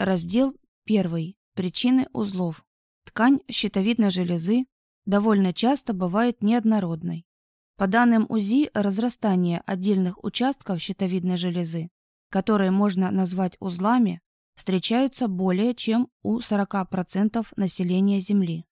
Раздел 1. Причины узлов. Ткань щитовидной железы довольно часто бывает неоднородной. По данным УЗИ, разрастание отдельных участков щитовидной железы, которые можно назвать узлами, встречаются более чем у 40% населения Земли.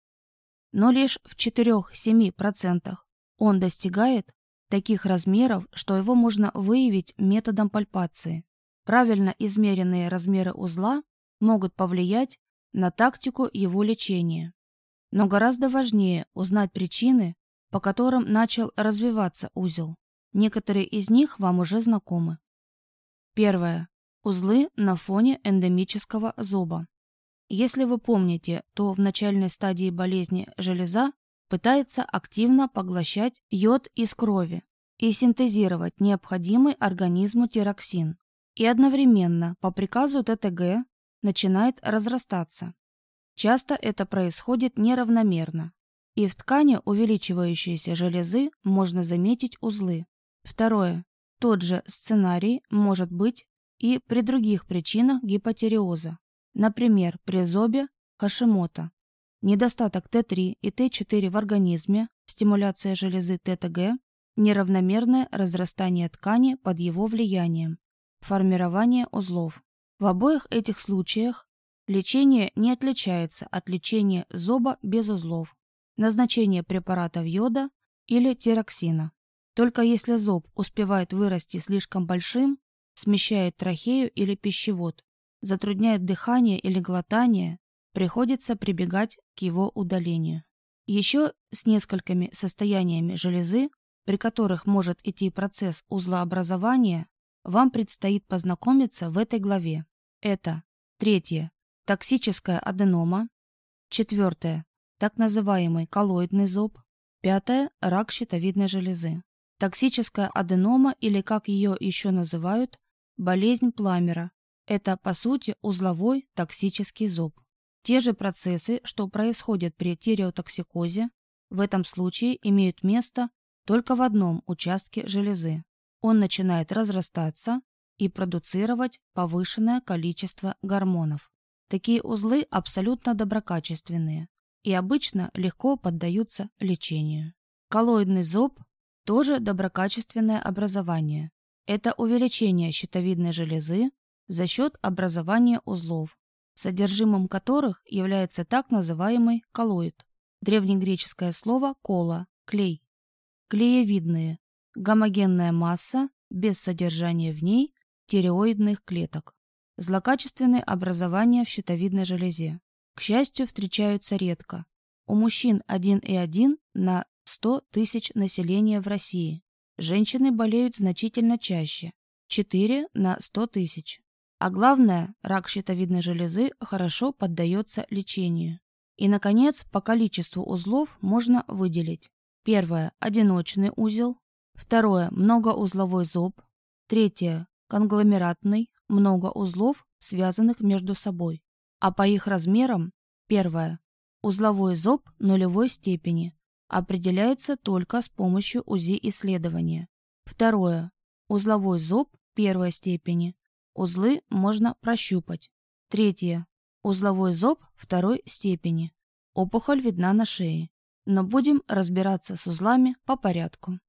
Но лишь в 4-7% он достигает таких размеров, что его можно выявить методом пальпации. Правильно измеренные размеры узла могут повлиять на тактику его лечения. Но гораздо важнее узнать причины, по которым начал развиваться узел. Некоторые из них вам уже знакомы. Первое. Узлы на фоне эндемического зуба. Если вы помните, то в начальной стадии болезни железа пытается активно поглощать йод из крови и синтезировать необходимый организму тироксин. И одновременно по приказу ТТГ начинает разрастаться. Часто это происходит неравномерно, и в ткани увеличивающейся железы можно заметить узлы. Второе. Тот же сценарий может быть и при других причинах гипотериоза, например, при зобе Хашимота. Недостаток Т3 и Т4 в организме, стимуляция железы ТТГ, неравномерное разрастание ткани под его влиянием, формирование узлов. В обоих этих случаях лечение не отличается от лечения зоба без узлов, назначение препаратов йода или тироксина. Только если зоб успевает вырасти слишком большим, смещает трахею или пищевод, затрудняет дыхание или глотание, приходится прибегать к его удалению. Еще с несколькими состояниями железы, при которых может идти процесс узлообразования, вам предстоит познакомиться в этой главе. Это третье – токсическая аденома, четвертое – так называемый коллоидный зоб, пятое – рак щитовидной железы. Токсическая аденома, или как ее еще называют, болезнь Пламера, это, по сути, узловой токсический зоб. Те же процессы, что происходят при тиреотоксикозе, в этом случае имеют место только в одном участке железы он начинает разрастаться и продуцировать повышенное количество гормонов. Такие узлы абсолютно доброкачественные и обычно легко поддаются лечению. Коллоидный зоб – тоже доброкачественное образование. Это увеличение щитовидной железы за счет образования узлов, содержимым которых является так называемый коллоид. Древнегреческое слово «кола» – клей. Клеевидные гомогенная масса без содержания в ней тиреоидных клеток. Злокачественные образования в щитовидной железе. К счастью, встречаются редко. У мужчин 1,1 на 100 тысяч населения в России. Женщины болеют значительно чаще – 4 на 100 тысяч. А главное, рак щитовидной железы хорошо поддается лечению. И, наконец, по количеству узлов можно выделить. Первое – одиночный узел, Второе – многоузловой зоб. Третье – конгломератный, много узлов, связанных между собой. А по их размерам – первое – узловой зоб нулевой степени, определяется только с помощью УЗИ-исследования. Второе – узловой зоб первой степени. Узлы можно прощупать. Третье – узловой зоб второй степени. Опухоль видна на шее. Но будем разбираться с узлами по порядку.